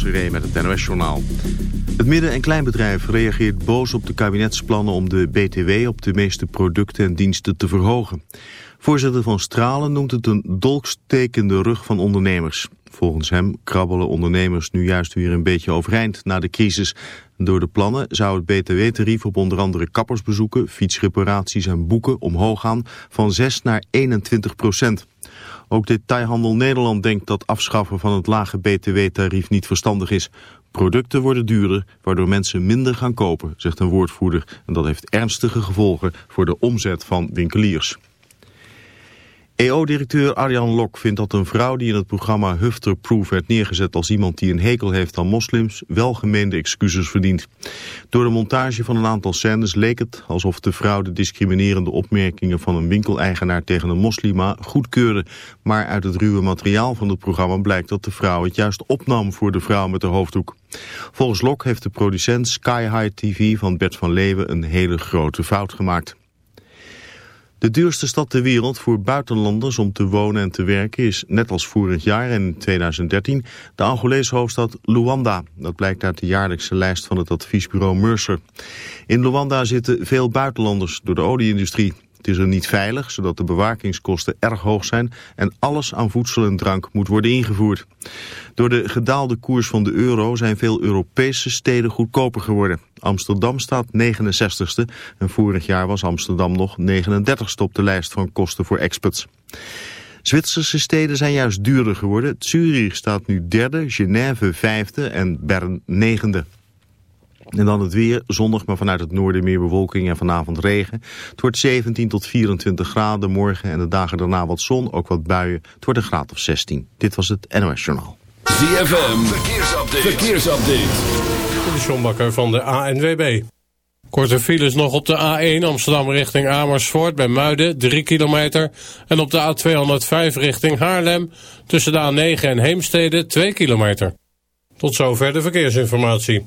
Met het NOS-journaal. Het midden- en kleinbedrijf reageert boos op de kabinetsplannen om de BTW op de meeste producten en diensten te verhogen. Voorzitter van Stralen noemt het een dolksteek in de rug van ondernemers. Volgens hem krabbelen ondernemers nu juist weer een beetje overeind na de crisis. Door de plannen zou het btw-tarief op onder andere kappersbezoeken, fietsreparaties en boeken omhoog gaan van 6 naar 21 procent. Ook Detailhandel Nederland denkt dat afschaffen van het lage btw-tarief niet verstandig is. Producten worden duurder, waardoor mensen minder gaan kopen, zegt een woordvoerder. En dat heeft ernstige gevolgen voor de omzet van winkeliers. EO-directeur Arjan Lok vindt dat een vrouw die in het programma Hufterproof werd neergezet als iemand die een hekel heeft aan moslims welgemeende excuses verdient. Door de montage van een aantal scènes leek het alsof de vrouw de discriminerende opmerkingen van een winkeleigenaar tegen een moslima goedkeurde. Maar uit het ruwe materiaal van het programma blijkt dat de vrouw het juist opnam voor de vrouw met de hoofddoek. Volgens Lok heeft de producent Sky High TV van Bert van Leeuwen een hele grote fout gemaakt. De duurste stad ter wereld voor buitenlanders om te wonen en te werken is, net als vorig jaar in 2013, de Angolese hoofdstad Luanda. Dat blijkt uit de jaarlijkse lijst van het adviesbureau Mercer. In Luanda zitten veel buitenlanders door de olieindustrie. Het is er niet veilig, zodat de bewakingskosten erg hoog zijn en alles aan voedsel en drank moet worden ingevoerd. Door de gedaalde koers van de euro zijn veel Europese steden goedkoper geworden. Amsterdam staat 69ste en vorig jaar was Amsterdam nog 39ste op de lijst van kosten voor expats. Zwitserse steden zijn juist duurder geworden. Zurich staat nu derde, Genève vijfde en Bern negende. En dan het weer, zonnig, maar vanuit het noorden meer bewolking en vanavond regen. Het wordt 17 tot 24 graden morgen en de dagen daarna wat zon, ook wat buien. Het wordt een graad of 16. Dit was het NOS Journaal. ZFM, verkeersupdate. verkeersupdate. De Sjombakker van de ANWB. Korte files nog op de A1 Amsterdam richting Amersfoort bij Muiden, 3 kilometer. En op de A205 richting Haarlem tussen de A9 en Heemstede, 2 kilometer. Tot zover de verkeersinformatie.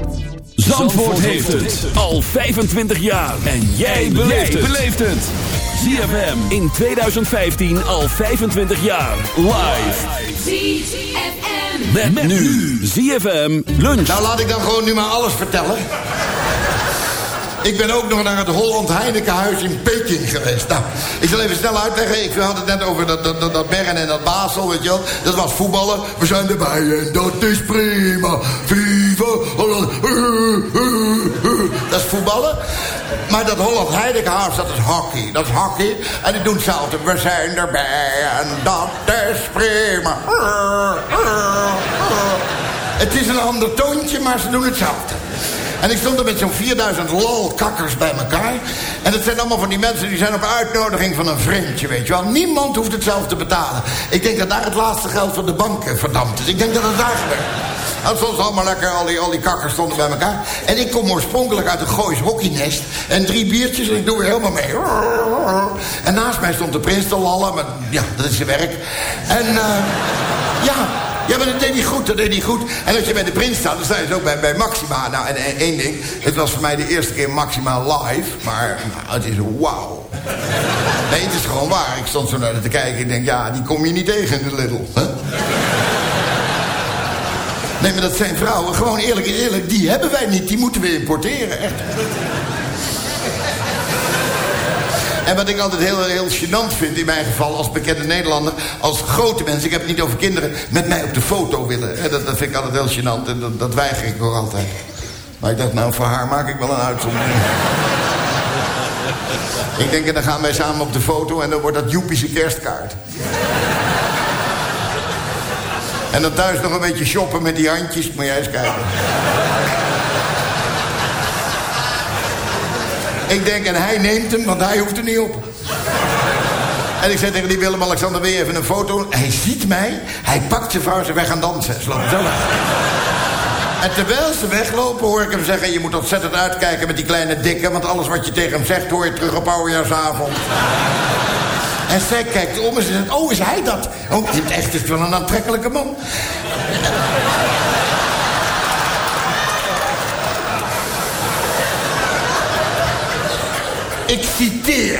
Zandvoort heeft het al 25 jaar. En jij beleeft het. ZFM in 2015 al 25 jaar. Live. ZFM. Met, nu. ZFM lunch. Nou, laat ik dan gewoon nu maar alles vertellen. Ik ben ook nog naar het Holland Heinekenhuis in Peking geweest. Nou, ik zal even snel uitleggen. Ik had het net over dat, dat, dat, dat Bern en dat Basel, weet je wel. Dat was voetballen. We zijn erbij en dat is prima. Viva Holland. Dat is voetballen. Maar dat Holland Heinekenhuis, dat is hockey. Dat is hockey. En die doen hetzelfde. We zijn erbij en dat is prima. Het is een ander toontje, maar ze doen hetzelfde. En ik stond er met zo'n 4000 lolkakkers bij elkaar. En het zijn allemaal van die mensen die zijn op uitnodiging van een vriendje, weet je wel. Niemand hoeft het zelf te betalen. Ik denk dat daar het laatste geld van de banken verdampt is. Ik denk dat het daar gebeurt. En soms allemaal lekker, al die, al die kakkers stonden bij elkaar. En ik kom oorspronkelijk uit een Goois hockeynest. En drie biertjes en ik doe weer helemaal mee. En naast mij stond de prins te lallen. Maar ja, dat is zijn werk. En eh, ja, Ja, maar dat deed hij goed, dat deed hij goed. En als je bij de prins staat, dan sta je dus ook bij, bij Maxima. Nou, en, en één ding, het was voor mij de eerste keer Maxima live. Maar nou, het is wauw. Nee, het is gewoon waar. Ik stond zo naar te kijken en ik denk, ja, die kom je niet tegen in de Lidl. Nee, maar dat zijn vrouwen, gewoon eerlijk eerlijk, die hebben wij niet. Die moeten we importeren, echt. En wat ik altijd heel, heel gênant vind in mijn geval als bekende Nederlander... als grote mensen, ik heb het niet over kinderen... met mij op de foto willen. Dat, dat vind ik altijd heel gênant en dat, dat weiger ik ook altijd. Maar ik dacht, nou, voor haar maak ik wel een uitzondering. ik denk, en dan gaan wij samen op de foto... en dan wordt dat Joepie zijn kerstkaart. En dan thuis nog een beetje shoppen met die handjes. Moet jij eens kijken. Ik denk, en hij neemt hem, want hij hoeft er niet op. En ik zei tegen die Willem-Alexander, weer even een foto? Hij ziet mij, hij pakt zijn vrouw ze weg gaan dansen. Ze zo. En terwijl ze weglopen hoor ik hem zeggen... je moet ontzettend uitkijken met die kleine dikke... want alles wat je tegen hem zegt hoor je terug op oudejaarsavond. En zij kijkt om en ze zegt... oh, is hij dat? Oh, het echt is wel een aantrekkelijke man. Ik citeer.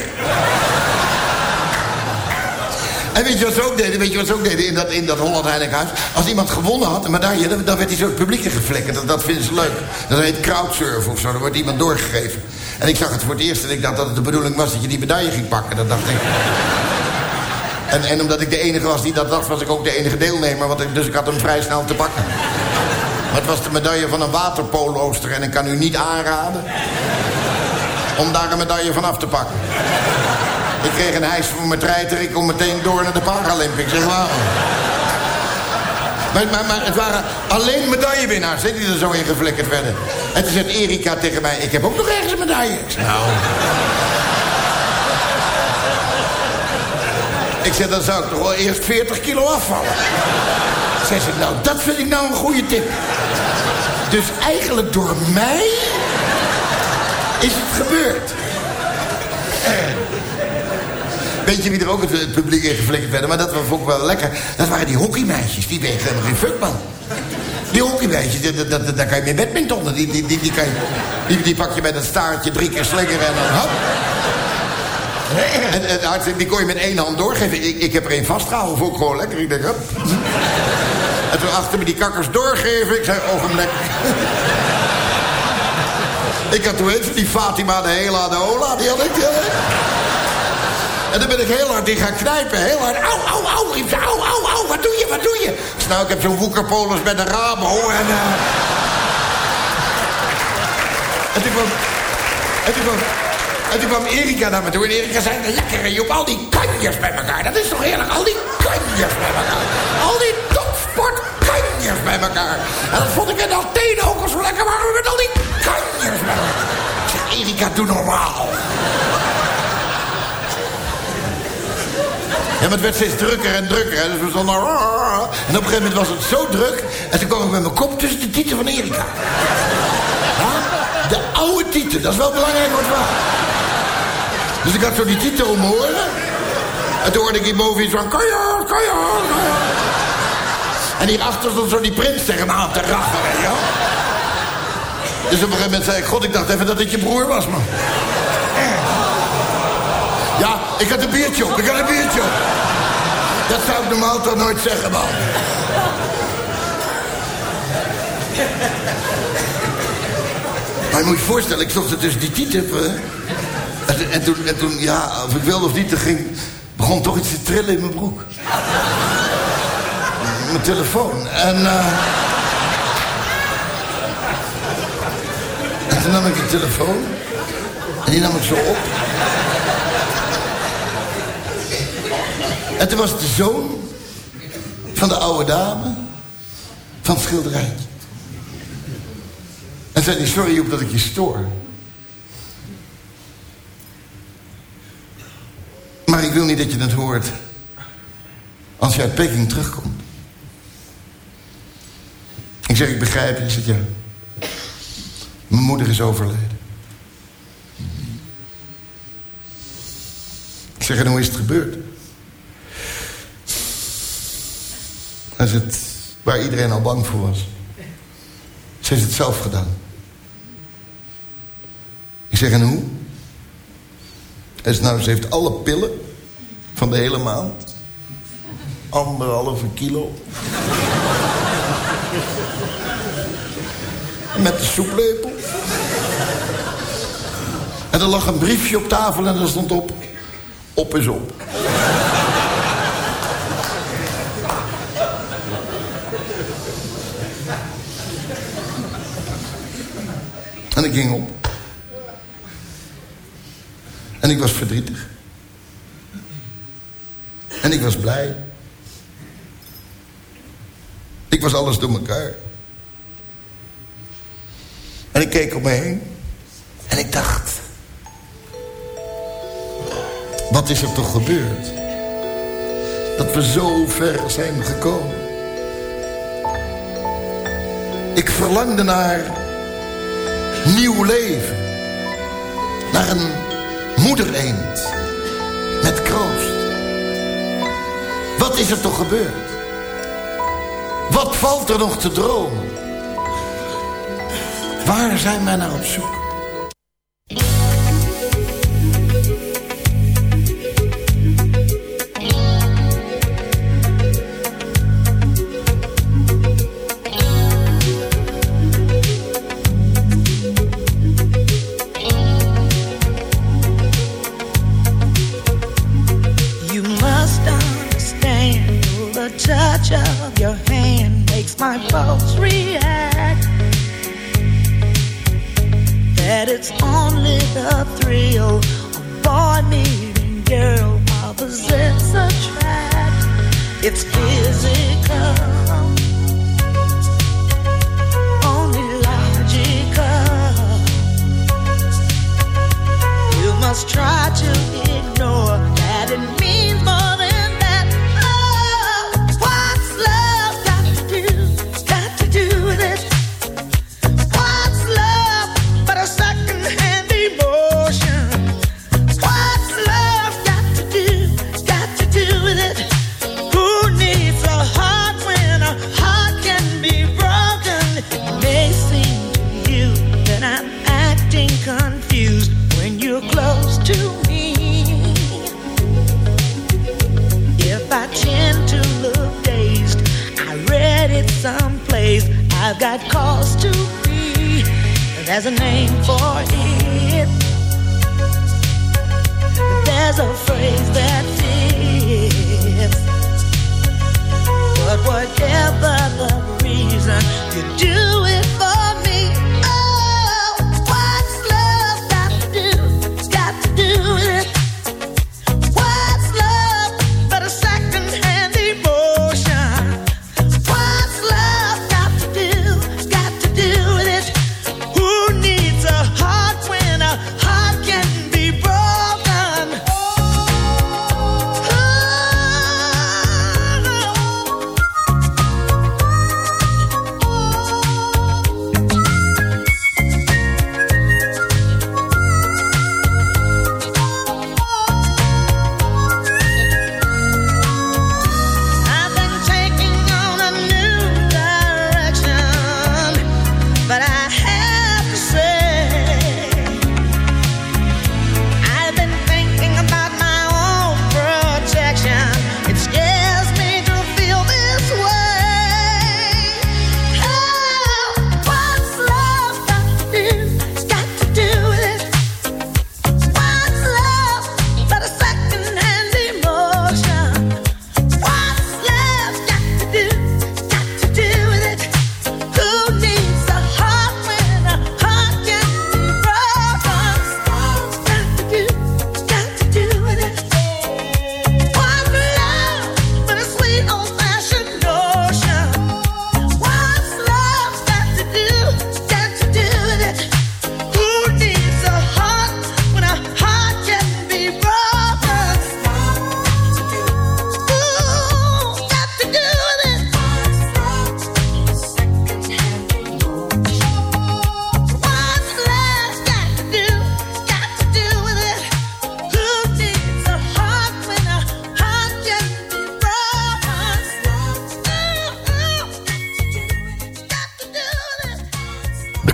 En weet je wat ze ook deden? Weet je wat ze ook deden in dat, in dat Holland Heilighuis? Als iemand gewonnen had, een medaille, dan, dan werd hij zo het publiek ingeflikkerd. Dat, dat vinden ze leuk. Dat heet crowdsurfen of zo. Dan wordt iemand doorgegeven. En ik zag het voor het eerst en ik dacht dat het de bedoeling was dat je die medaille ging pakken. Dat dacht ik. En, en omdat ik de enige was die dat dacht, was ik ook de enige deelnemer. Want dus ik had hem vrij snel te pakken. Maar het was de medaille van een waterpolooster en ik kan u niet aanraden om daar een medaille van af te pakken. Ik kreeg een hijs voor mijn treiter. Ik kom meteen door naar de Paralympics. Zeg maar. Maar, maar, maar het waren alleen medaillewinnaars hè, die er zo in geflikkerd werden. En toen zei Erika tegen mij... Ik heb ook nog ergens een medaille. Ik zei, nou... Ik zei, dan zou ik toch wel eerst 40 kilo afvallen. Zij zei, nou, dat vind ik nou een goede tip. Dus eigenlijk door mij is het gebeurd. Weet je wie er ook het, publiek in geflikkerd werden? Maar dat was ook wel lekker. Dat waren die hockeymeisjes. Die wegen helemaal geen fuck, man. Die hockeymeisjes, daar kan je mee badmintonnen. Die, die, die, die, kan je, die, pak je met een staartje drie keer slingeren en dan hop. En, en die kon je met één hand doorgeven. Ik, ik heb er één vastgehouden, vond ik gewoon lekker. Ik denk, hop. En toen achter me die kakkers doorgeven. Ik zei, ogenblik. Ik had toen heet die Fatima de Hela de Ola, die had ik. En dan ben ik heel hard in gaan knijpen, heel hard. Au, au, au, riep ze, au, au, au, wat doe je, wat doe je? Zei, nou, ik heb zo'n woekerpolis met een rabo en... eh. En toen kwam... En toen kwam... En toen kwam Erika naar me toe en Erika zei... Lekker, Joep, al die kanjers bij elkaar. Dat is toch heerlijk, al die kanjers bij elkaar. Al die topsport kanjers bij elkaar. En dat vond ik in Athene ook al zo lekker. Waren we met al die kanjers bij elkaar. Ik Erika, doe normaal. Ja, maar het werd steeds drukker en drukker. Dus we stonden... En op een gegeven moment was het zo druk... en toen kwam ik met mijn kop tussen de tieten van Erika. Ja? De oude tieten, dat is wel belangrijk wat waar. Dus ik had zo die tieten om. En toen hoorde ik hierboven iets van... Kajak, kajak, kajak. En hierachter stond zo die prins tegen me aan te je wel. Dus op een gegeven moment zei ik... God, ik dacht even dat dit je broer was, man. Ja, ik had een biertje op, ik had een biertje op. Dat zou ik normaal toch nooit zeggen, man. Maar je moet je voorstellen, ik stond er tussen die tieten. eh. En, en, toen, en toen, ja, of ik wilde of niet, er ging, begon toch iets te trillen in mijn broek. Mijn telefoon. En, eh, en toen nam ik de telefoon. En die nam ik zo op. En toen was het de zoon van de oude dame van het schilderijtje. En zei hij, sorry Joep dat ik je stoor. Maar ik wil niet dat je het hoort als je uit Peking terugkomt. Ik zeg, ik begrijp je. Zegt, ja. Mijn moeder is overleden. Ik zeg, en hoe is het gebeurd? Hij zegt, Waar iedereen al bang voor was. Ze heeft het zelf gedaan. Ik zeg, en hoe? Zegt, nou, ze heeft alle pillen van de hele maand. Anderhalve kilo. Met de soeplepel. En er lag een briefje op tafel en er stond op... Op is op. En ik ging op. En ik was verdrietig. En ik was blij. Ik was alles door elkaar. En ik keek om me heen. En ik dacht... Wat is er toch gebeurd? Dat we zo ver zijn gekomen. Ik verlangde naar nieuw leven. Naar een moedereend. Met kroost. Wat is er toch gebeurd? Wat valt er nog te dromen? Waar zijn wij naar op zoek?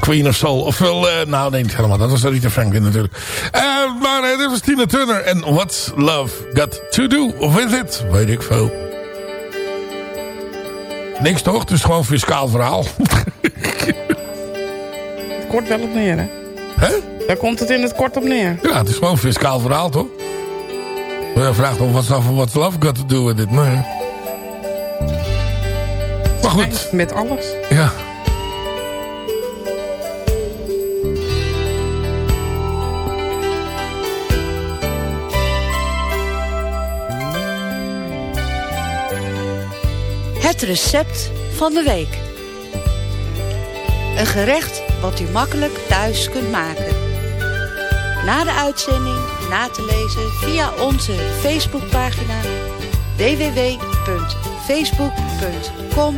Queen of Soul. Ofwel, uh, nou nee, niet helemaal. Dat was Rita Franklin natuurlijk. Uh, maar uh, dit was Tina Turner. En What's Love Got To Do With It? Weet ik veel. Niks toch? Het is gewoon fiscaal verhaal. het kort wel op neer, hè? Hè? Daar komt het in het kort op neer. Ja, het is gewoon fiscaal verhaal, toch? Je vraagt what's love, what's love got to do with it. Maar, maar goed. Met alles. Ja. Het recept van de week. Een gerecht wat u makkelijk thuis kunt maken. Na de uitzending na te lezen via onze Facebookpagina www.facebook.com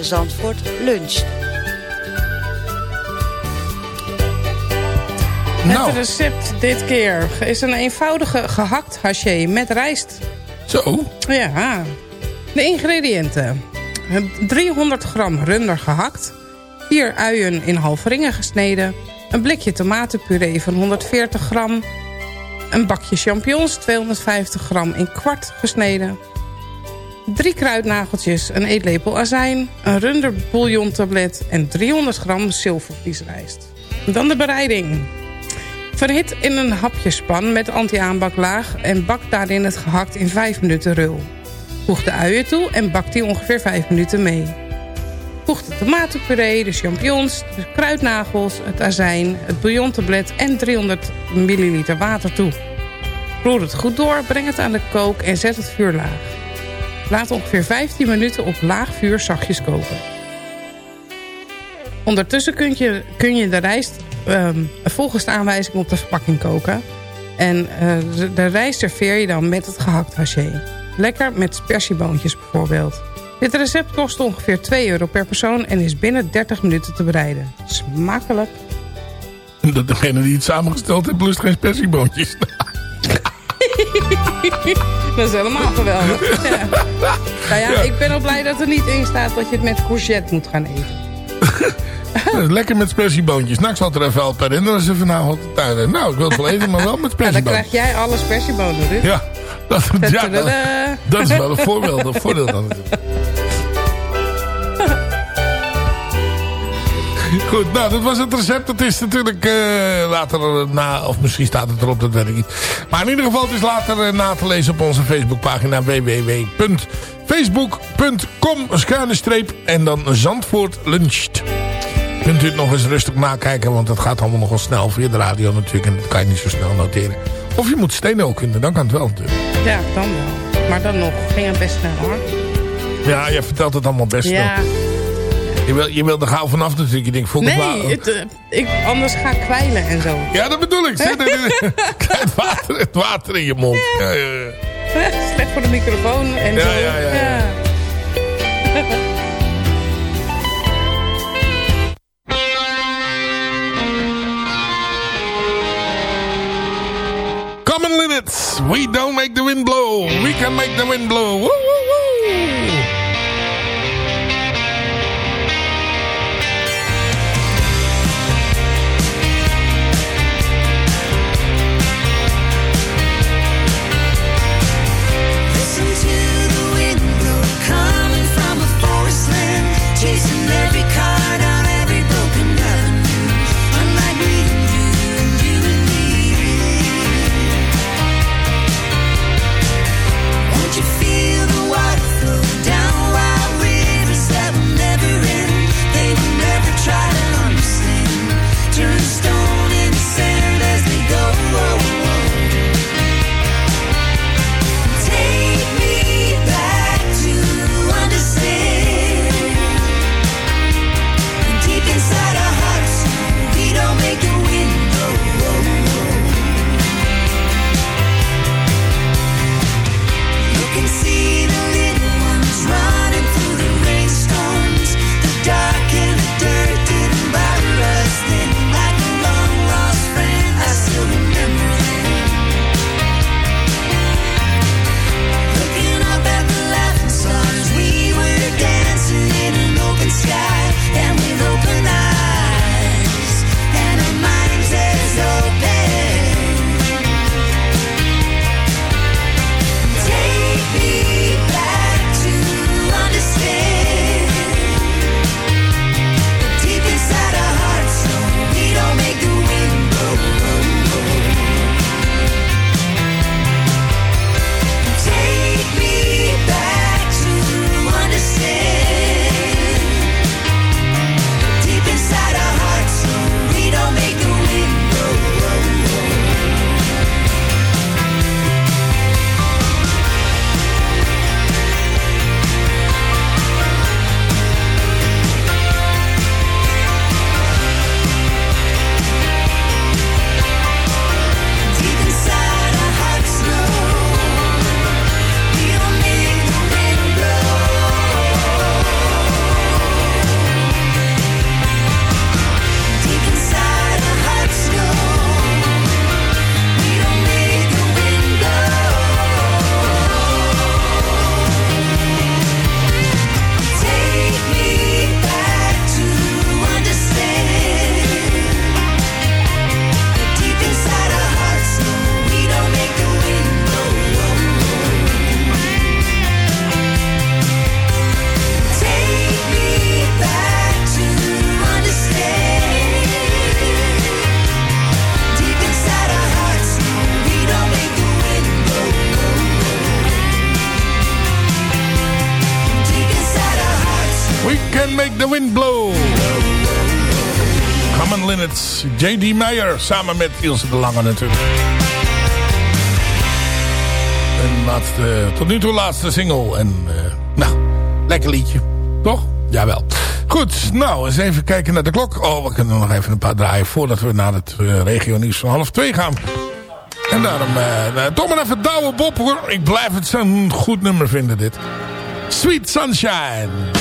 Zandvoort Lunch. Nou. Het recept dit keer is een eenvoudige gehakt haché met rijst. Zo? Ja. De ingrediënten. 300 gram runder gehakt. 4 uien in halve ringen gesneden. Een blikje tomatenpuree van 140 gram. Een bakje champignons, 250 gram in kwart gesneden. Drie kruidnageltjes, een eetlepel azijn. Een runder bouillontablet en 300 gram zilvervliesrijst. Dan de bereiding. Verhit in een hapjespan met anti-aanbaklaag... en bak daarin het gehakt in 5 minuten rul. Voeg de uien toe en bak die ongeveer 5 minuten mee. Voeg de tomatenpuree, de champignons, de kruidnagels, het azijn, het bouillontablet en 300 ml water toe. Roer het goed door, breng het aan de kook en zet het vuur laag. Laat ongeveer 15 minuten op laag vuur zachtjes koken. Ondertussen kun je, kun je de rijst um, volgens de aanwijzing op de verpakking koken. En uh, de, de rijst serveer je dan met het gehakt haché. Lekker met spersieboontjes bijvoorbeeld. Dit recept kost ongeveer 2 euro per persoon en is binnen 30 minuten te bereiden. Smakelijk. Dat degene die het samengesteld heeft lust geen spersieboontjes. dat is helemaal geweldig. Ja. Nou ja, ja, ik ben al blij dat er niet in staat dat je het met courgette moet gaan eten. Lekker met spersieboontjes. Nou, ik zal er even al per in. Is er vanavond tuin. Nou, ik wil het wel eten, maar wel met spersieboontjes. Ja, dan krijg jij alle spersiebonen, Ruud. Ja, dat, ja, dat, dat is wel een voorbeeld, een voordeel dan. Goed, nou, dat was het recept. Dat is natuurlijk uh, later na, of misschien staat het erop, dat weet ik niet. Maar in ieder geval, het is later uh, na te lezen op onze Facebookpagina www.facebook.com schuine streep en dan Zandvoort luncht. Kunt u het nog eens rustig nakijken, want dat gaat allemaal nogal snel via de radio natuurlijk. En dat kan je niet zo snel noteren. Of je moet stenen kunnen, dan kan het wel natuurlijk. Ja, dan wel. Maar dan nog, ging het best snel hoor. Ja, je vertelt het allemaal best ja. Je wil, je wil er gauw vanaf natuurlijk. Je denkt, nee, het, uh, ik, anders ga ik kwijlen en zo. Ja, dat bedoel ik. Zet het, water, het water in je mond. Ja. Ja, ja, Slecht voor de microfoon en zo. Ja, ja, ja. Limits. We don't make the wind blow. We can make the wind blow. Woo, woo, woo. Samen met Ilse de Lange natuurlijk. En laatste, tot nu toe laatste single. En uh, nou, lekker liedje. Toch? Jawel. Goed, nou, eens even kijken naar de klok. Oh, we kunnen nog even een paar draaien voordat we naar het uh, regio nieuws van half twee gaan. En daarom, uh, toch maar even Douwe Bob hoor. Ik blijf het zo'n goed nummer vinden dit. Sweet Sunshine.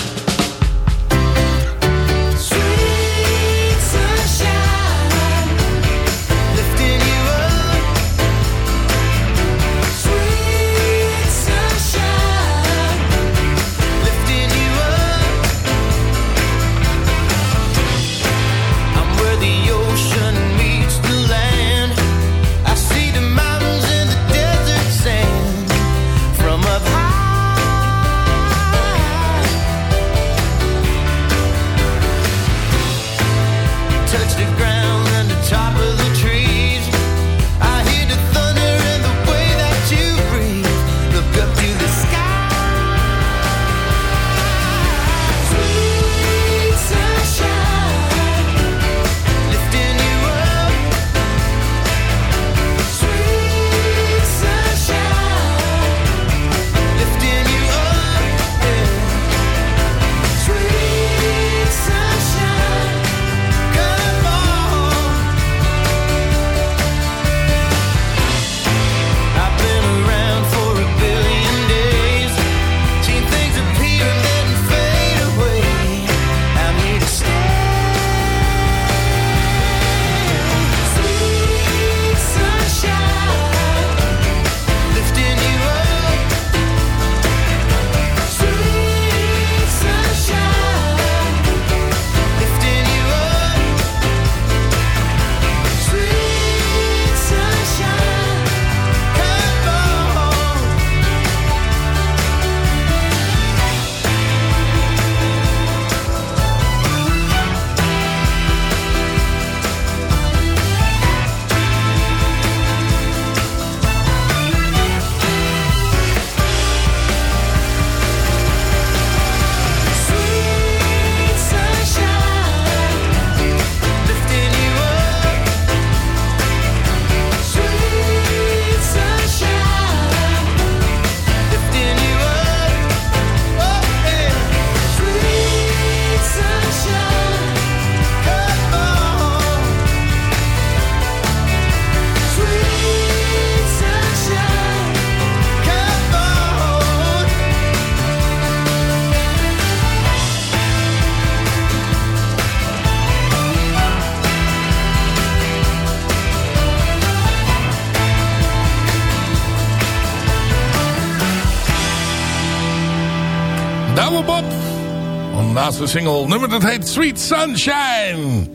Laatste single. Nummer dat heet Sweet Sunshine.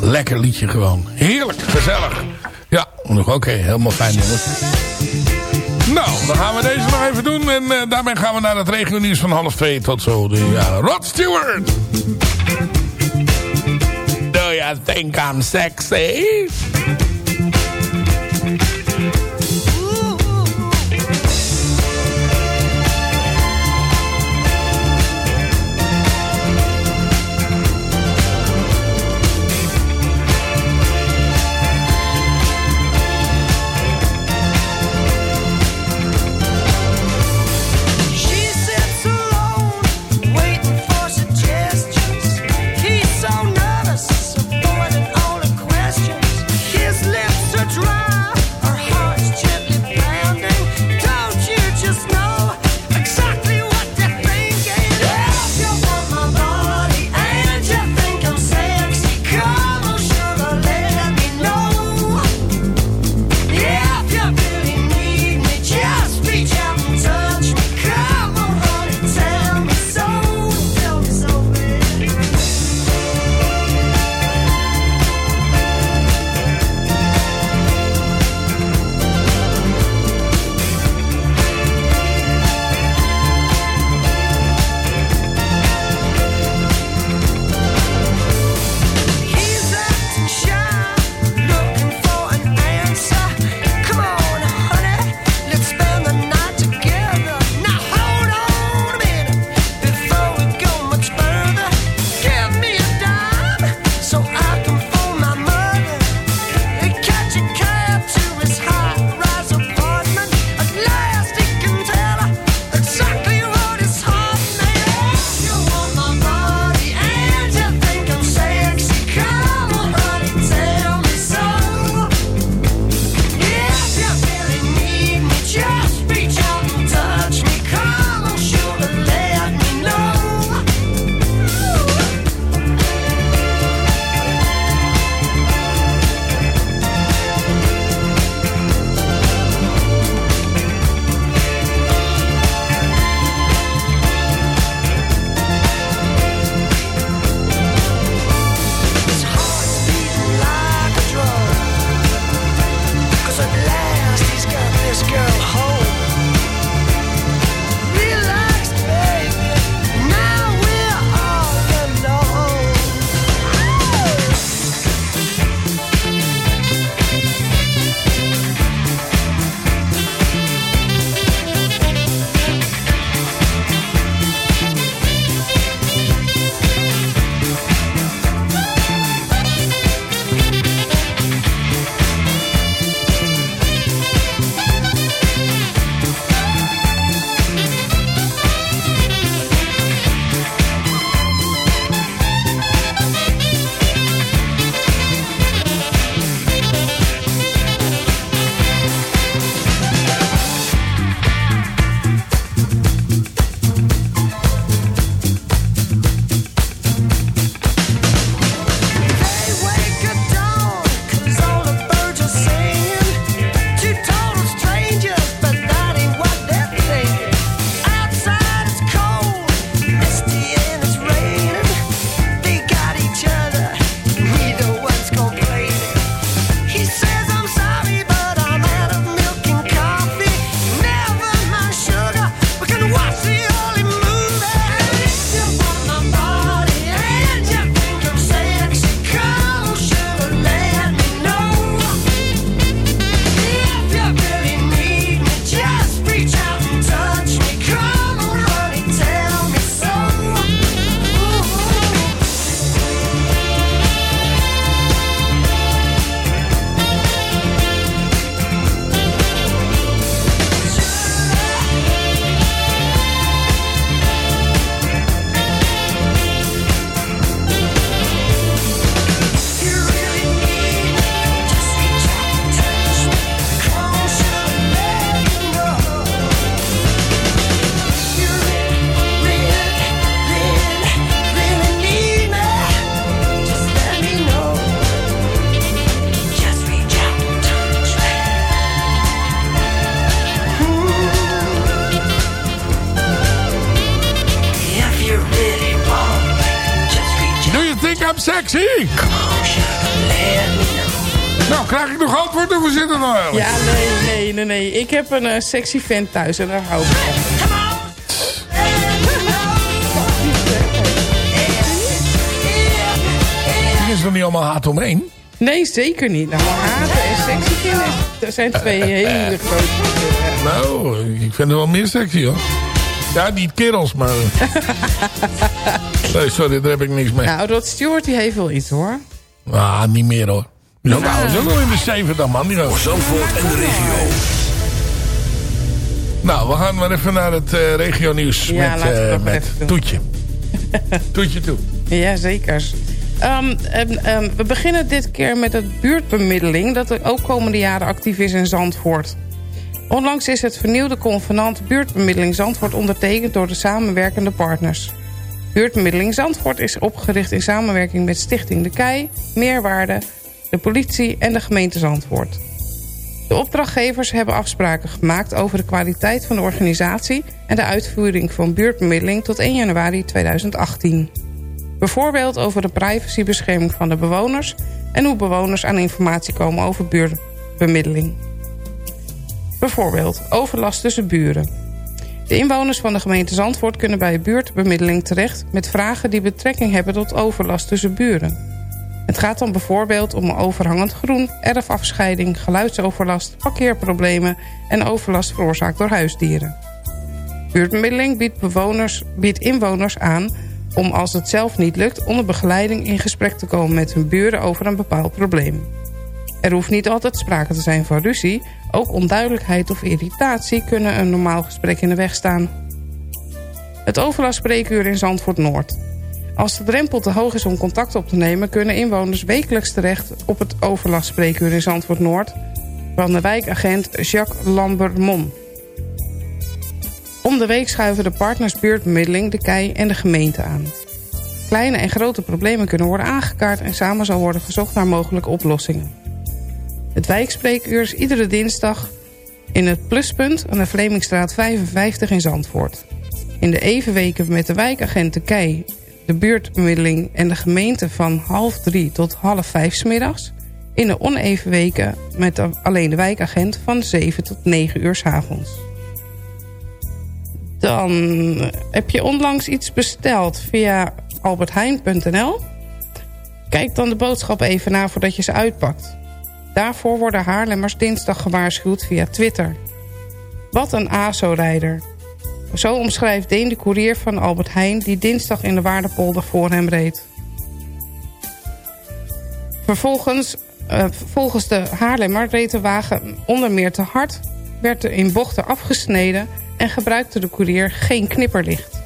Lekker liedje gewoon. Heerlijk, gezellig. Ja, nog oké. helemaal fijn jongens. Nou, dan gaan we deze nog even doen. En uh, daarmee gaan we naar het regio nieuws van half twee. Tot zo. De, ja, Rod Stewart. Do you think I'm sexy? I'm sexy. Nou, krijg ik nog antwoord of we zitten nou eigenlijk? Ja, nee, nee, nee, nee. Ik heb een eh, sexy vent thuis en daar hou ik van. Is er niet allemaal haat omheen? Nee, zeker niet. Nou, haten en sexy vinden, dat zijn twee hele grote. Nou, ik vind het wel meer sexy hoor. Ja, niet kerels, maar... nee, sorry, daar heb ik niks mee. Nou, Rod Stewart die heeft wel iets hoor. Ah, niet meer hoor. Die is ook oud. Is ook wel in de 70 man. Die ook. Zandvoort en de regio. Nou, we gaan maar even naar het Ja, met, we eh, maar met even doen. Toetje. Toetje toe. Ja, zeker. Ehm, en, ehm, we beginnen dit keer met het buurtbemiddeling... dat er ook komende jaren actief is in Zandvoort. Onlangs is het vernieuwde convenant buurtbemiddeling Zandvoort... ondertekend door de samenwerkende partners. Buurtbemiddeling Zandvoort is opgericht in samenwerking met Stichting De Kei... Meerwaarde, de politie en de gemeente Zandvoort. De opdrachtgevers hebben afspraken gemaakt over de kwaliteit van de organisatie... en de uitvoering van buurtbemiddeling tot 1 januari 2018. Bijvoorbeeld over de privacybescherming van de bewoners... en hoe bewoners aan informatie komen over buurtbemiddeling. Bijvoorbeeld overlast tussen buren. De inwoners van de gemeente Zandvoort kunnen bij buurtbemiddeling terecht... met vragen die betrekking hebben tot overlast tussen buren. Het gaat dan bijvoorbeeld om overhangend groen, erfafscheiding... geluidsoverlast, parkeerproblemen en overlast veroorzaakt door huisdieren. Buurtbemiddeling biedt, bewoners, biedt inwoners aan om als het zelf niet lukt... onder begeleiding in gesprek te komen met hun buren over een bepaald probleem. Er hoeft niet altijd sprake te zijn van ruzie. Ook onduidelijkheid of irritatie kunnen een normaal gesprek in de weg staan. Het overlastspreekuur in Zandvoort Noord. Als de drempel te hoog is om contact op te nemen... kunnen inwoners wekelijks terecht op het overlastspreekuur in Zandvoort Noord... van de wijkagent Jacques Lambermont. Om de week schuiven de partners buurtbemiddeling, de KEI en de gemeente aan. Kleine en grote problemen kunnen worden aangekaart... en samen zal worden gezocht naar mogelijke oplossingen. Het wijkspreekuur is iedere dinsdag in het Pluspunt... aan de Vlemingstraat 55 in Zandvoort. In de evenweken met de wijkagent de KEI, de buurtbemiddeling... en de gemeente van half drie tot half vijf 's middags... in de oneven weken met alleen de wijkagent van 7 tot 9 uur 's avonds. Dan heb je onlangs iets besteld via albertheijn.nl. Kijk dan de boodschap even na voordat je ze uitpakt. Daarvoor worden Haarlemmers dinsdag gewaarschuwd via Twitter. Wat een ASO-rijder. Zo omschrijft Deen de koerier van Albert Heijn... die dinsdag in de Waardepolder voor hem reed. Vervolgens, eh, volgens de Haarlemmer reed de wagen onder meer te hard... werd er in bochten afgesneden en gebruikte de koerier geen knipperlicht.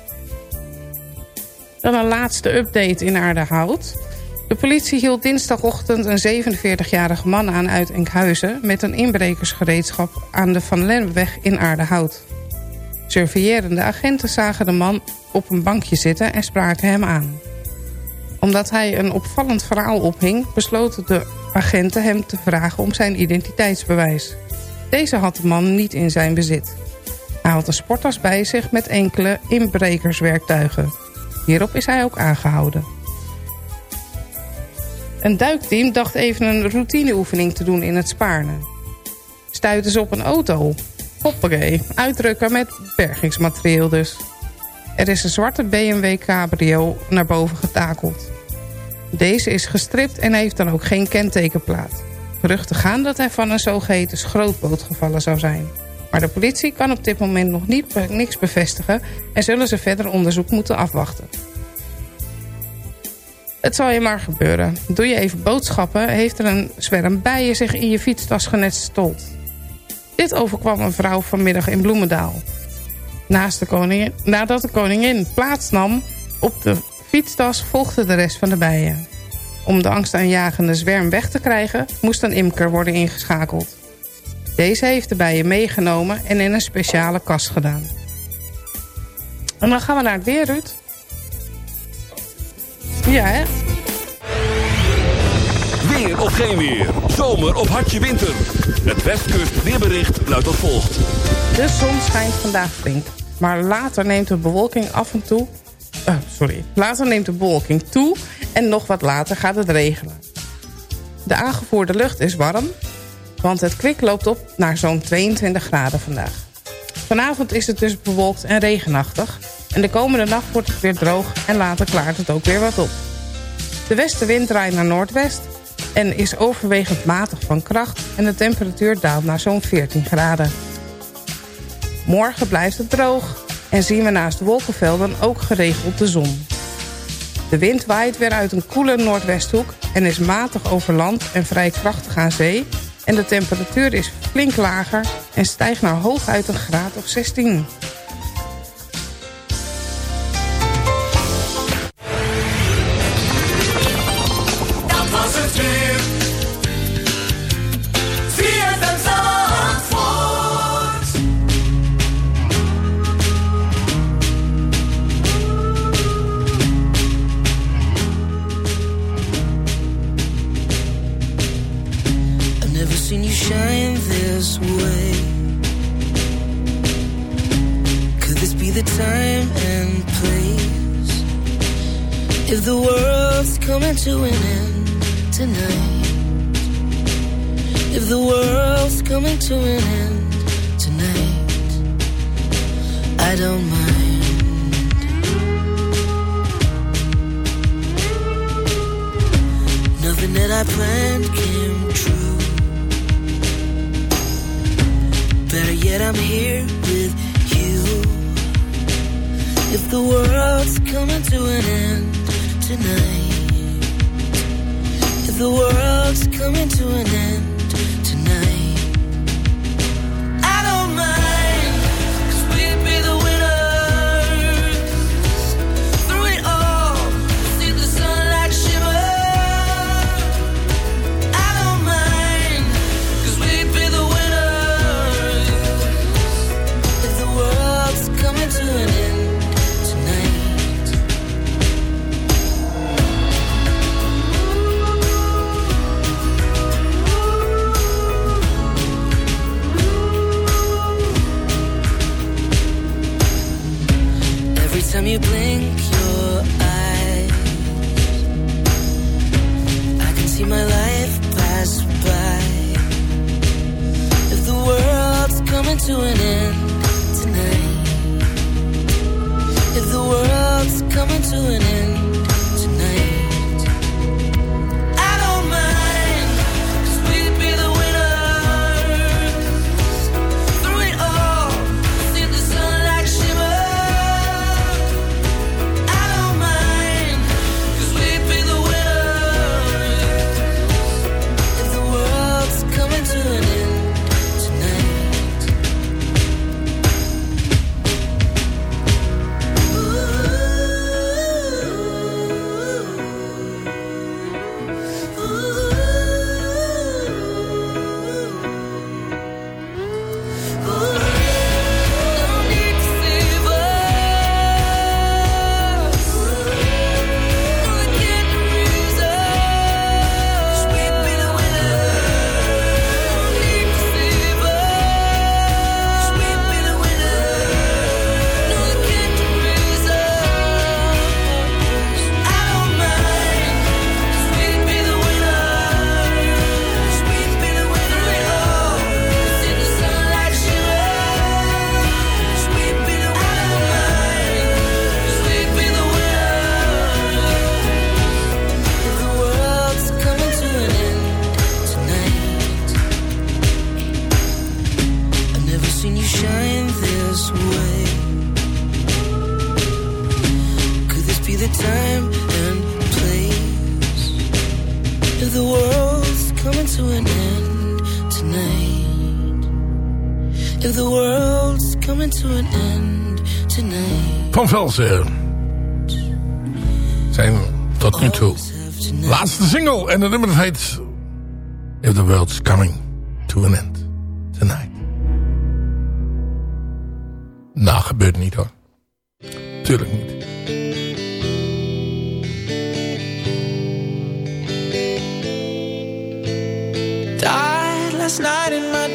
Dan een laatste update in Aardehout. De politie hield dinsdagochtend een 47-jarige man aan uit Enkhuizen... met een inbrekersgereedschap aan de Van Lennepweg in Aardehout. Surveillerende agenten zagen de man op een bankje zitten en spraken hem aan. Omdat hij een opvallend verhaal ophing... besloten de agenten hem te vragen om zijn identiteitsbewijs. Deze had de man niet in zijn bezit. Hij had een sporttas bij zich met enkele inbrekerswerktuigen. Hierop is hij ook aangehouden. Een duikteam dacht even een routineoefening te doen in het Spaarne. Stuiten ze op een auto. Hoppakee, uitdrukken met bergingsmaterieel dus. Er is een zwarte BMW cabrio naar boven getakeld. Deze is gestript en heeft dan ook geen kentekenplaat. Geruchten gaan dat hij van een zogeheten schrootboot gevallen zou zijn. Maar de politie kan op dit moment nog niet, niks bevestigen... en zullen ze verder onderzoek moeten afwachten. Het zal je maar gebeuren. Doe je even boodschappen, heeft er een zwerm bijen zich in je fietstas genesteld. Dit overkwam een vrouw vanmiddag in Bloemendaal. Naast de koningin, nadat de koningin plaatsnam op de fietstas volgde de rest van de bijen. Om de angstaanjagende zwerm weg te krijgen moest een imker worden ingeschakeld. Deze heeft de bijen meegenomen en in een speciale kast gedaan. En dan gaan we naar het weer. Ja, hè? Weer of geen weer. Zomer of hartje winter. Het Westkust weerbericht luidt als volgt. De zon schijnt vandaag flink. Maar later neemt de bewolking af en toe Uh, sorry. Later neemt de bewolking toe en nog wat later gaat het regenen. De aangevoerde lucht is warm, want het kwik loopt op naar zo'n 22 graden vandaag. Vanavond is het dus bewolkt en regenachtig. En de komende nacht wordt het weer droog en later klaart het ook weer wat op. De westenwind draait naar noordwest en is overwegend matig van kracht... en de temperatuur daalt naar zo'n 14 graden. Morgen blijft het droog en zien we naast de wolkenvelden ook geregeld de zon. De wind waait weer uit een koele noordwesthoek en is matig over land en vrij krachtig aan zee... en de temperatuur is flink lager en stijgt naar hooguit een graad of 16. Velsen. Zijn tot nu toe laatste single. En de nummer heet If the World's Coming to an End Tonight. Nou, gebeurt niet hoor. Tuurlijk niet. Died last night in my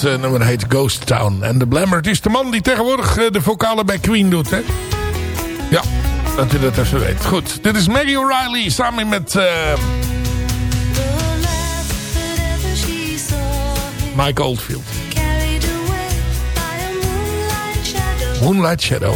Dat eh, nummer heet Ghost Town. En de Lambert is de man die tegenwoordig eh, de vocalen bij Queen doet. Hè? Ja, dat u dat even weet. Goed, dit is Maggie O'Reilly samen met eh, Mike Oldfield. Moonlight Shadow.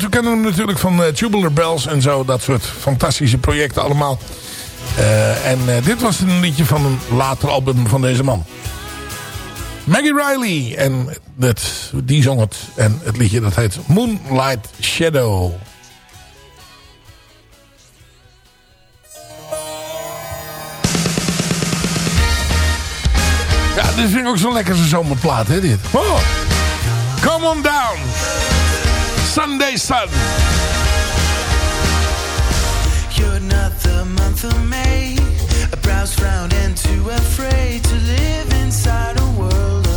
We kennen hem natuurlijk van uh, Tubular Bells en zo. Dat soort fantastische projecten allemaal. Uh, en uh, dit was een liedje van een later album van deze man. Maggie Riley. En dat, die zong het. En het liedje dat heet Moonlight Shadow. Ja, dit vind ik ook zo'n lekkere zomerplaat, hè, dit. Oh, come on down. Sunday Sun. You're not the month of May, a and too afraid to live inside a world.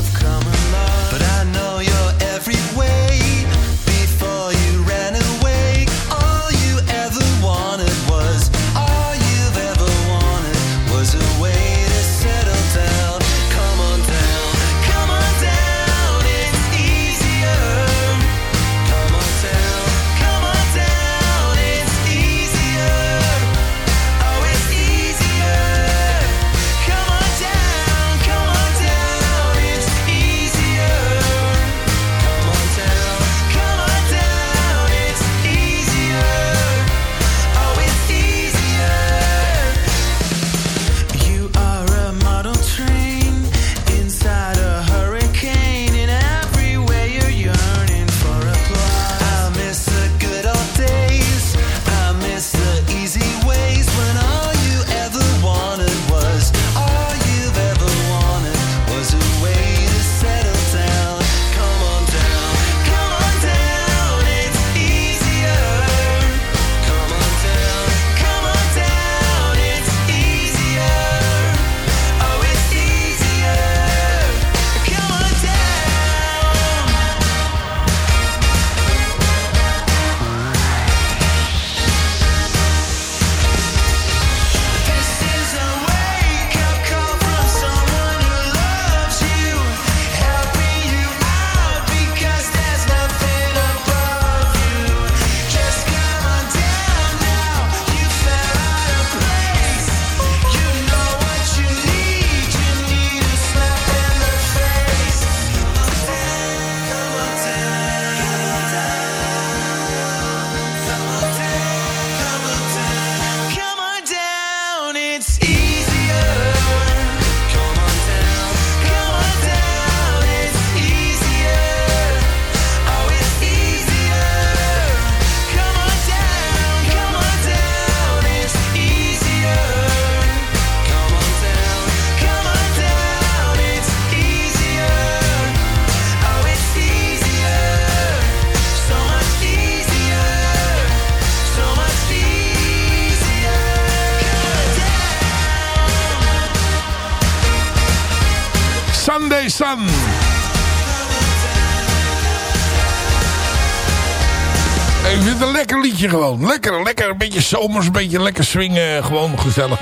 gewoon. Lekker, lekker, een beetje zomers, een beetje lekker swingen. Gewoon gezellig.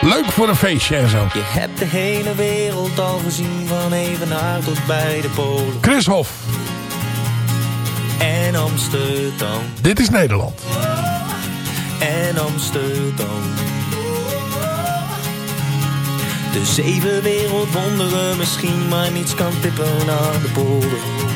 Leuk voor een feestje en zo. Je hebt de hele wereld al gezien, van Evenaar tot bij de Polen. Chris Hof. En Amsterdam. Dit is Nederland. En Amsterdam. De zeven wereldwonderen misschien, maar niets kan tippen naar de polen.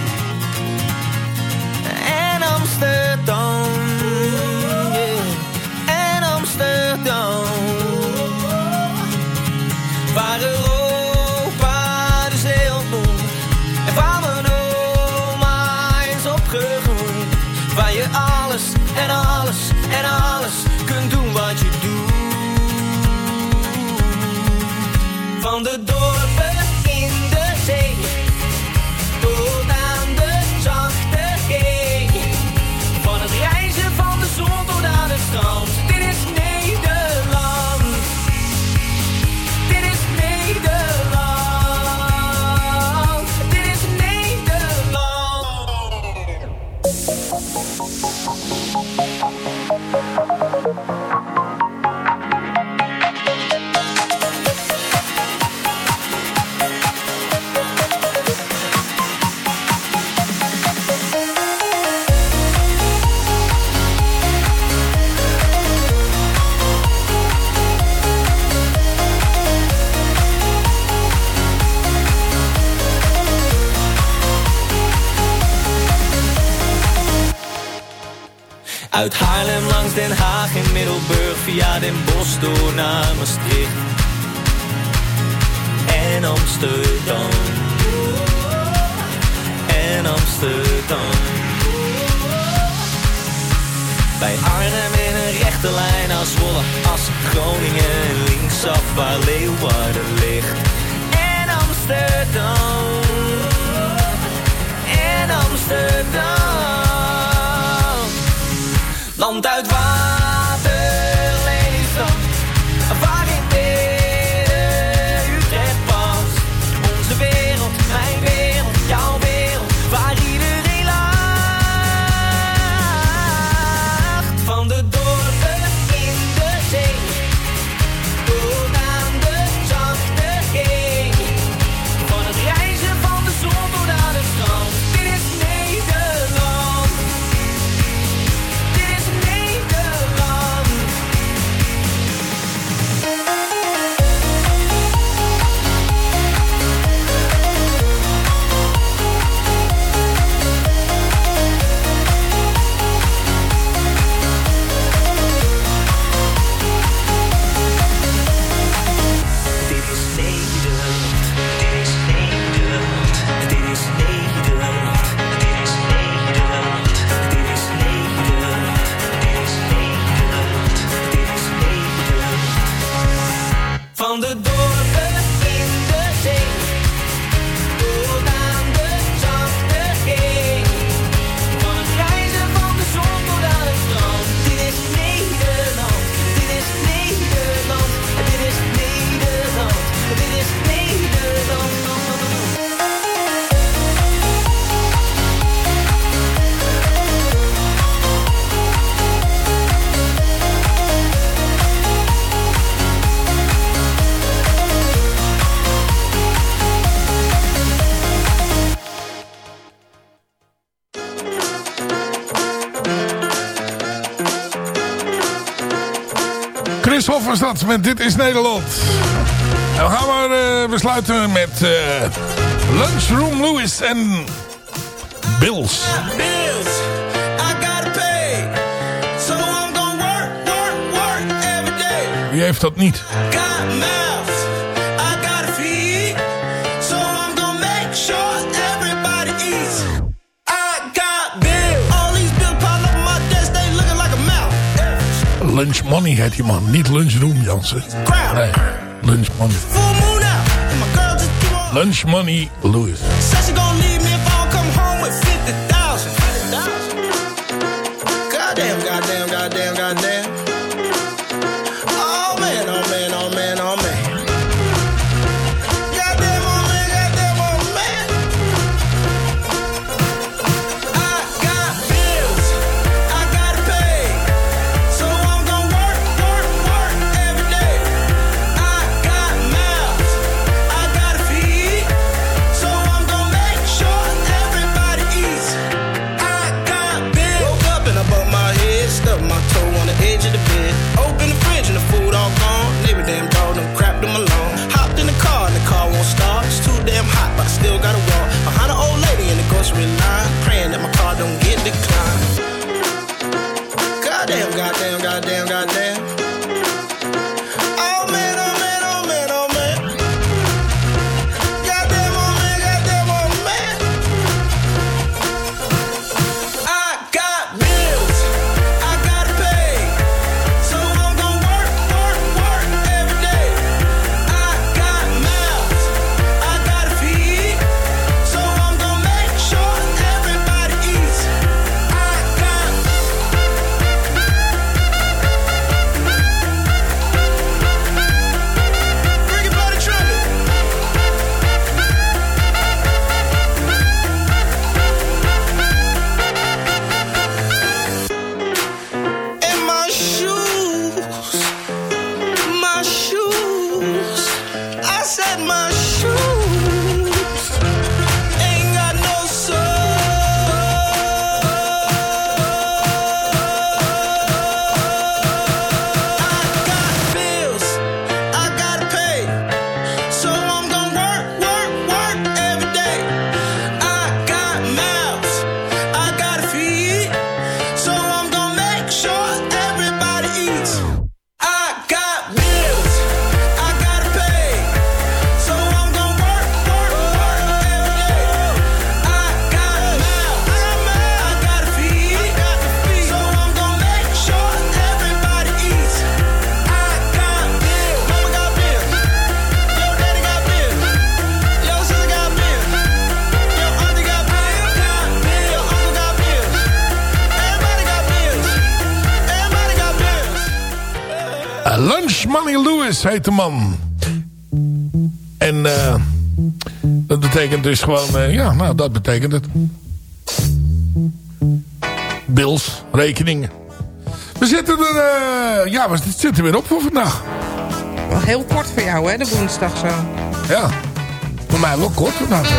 Ja, Den Bosch door naar Maastricht en Amsterdam. En Amsterdam. Bij Arnhem in een rechte lijn als Wolle, als Groningen linksaf waar Leeuwarden ligt. En Amsterdam. En Amsterdam. Land uit waar. met Dit is Nederland. En we gaan maar besluiten met uh, Lunchroom Lewis en Bills. Bills. Wie heeft dat niet? Lunch Money heet die man. Niet Lunchroom Jansen. Nee, Lunch Money. Lunch Money Louis. Heet de man. En eh, dat betekent dus gewoon... eh, ja, nou, dat betekent het. Bills, rekeningen. We zitten er... eh, ja, we zitten weer op voor vandaag. Wel heel kort voor jou, hè, de woensdag zo. Ja, voor mij wel kort vandaag.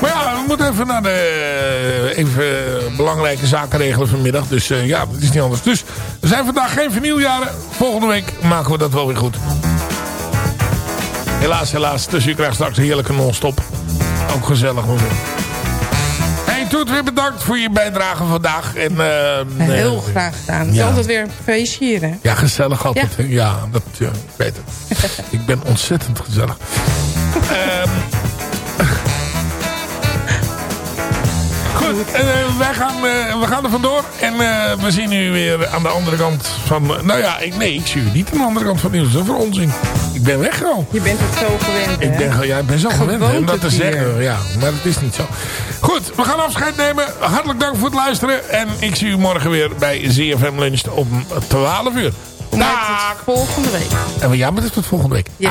Maar ja, we moeten even naar de even belangrijke zaken regelen vanmiddag. Dus ja, dat is niet anders. Dus er zijn vandaag geen vernieuwjaren. Volgende week maken we dat wel weer goed. Helaas, helaas. Dus u krijgt straks een heerlijke non-stop. Ook gezellig ik. Hey Toet, weer bedankt voor je bijdrage vandaag. En, eh, Heel eh, graag gedaan. Het is ja. altijd weer een feestje hier, hè? Ja, gezellig altijd. Ja, dat, ja, ik weet het. ik ben ontzettend gezellig. Ehm, Goed, eh, wij gaan, eh, we gaan er vandoor. En eh, we zien u weer aan de andere kant van... nou ja, ik, nee, ik zie u niet aan de andere kant van nieuws. Dat is voor onzin. Ik ben weg gewoon. Je bent het zo gewend, hè? Ik ben, ge- ja, ik ben zo gewend hè, om dat te zeggen. Ja, maar het is niet zo. Goed, we gaan afscheid nemen. Hartelijk dank voor het luisteren. En ik zie u morgen weer bij ZFM Lunch om 12 uur. Tot volgende week. En ja, maar het is tot volgende week. Yes.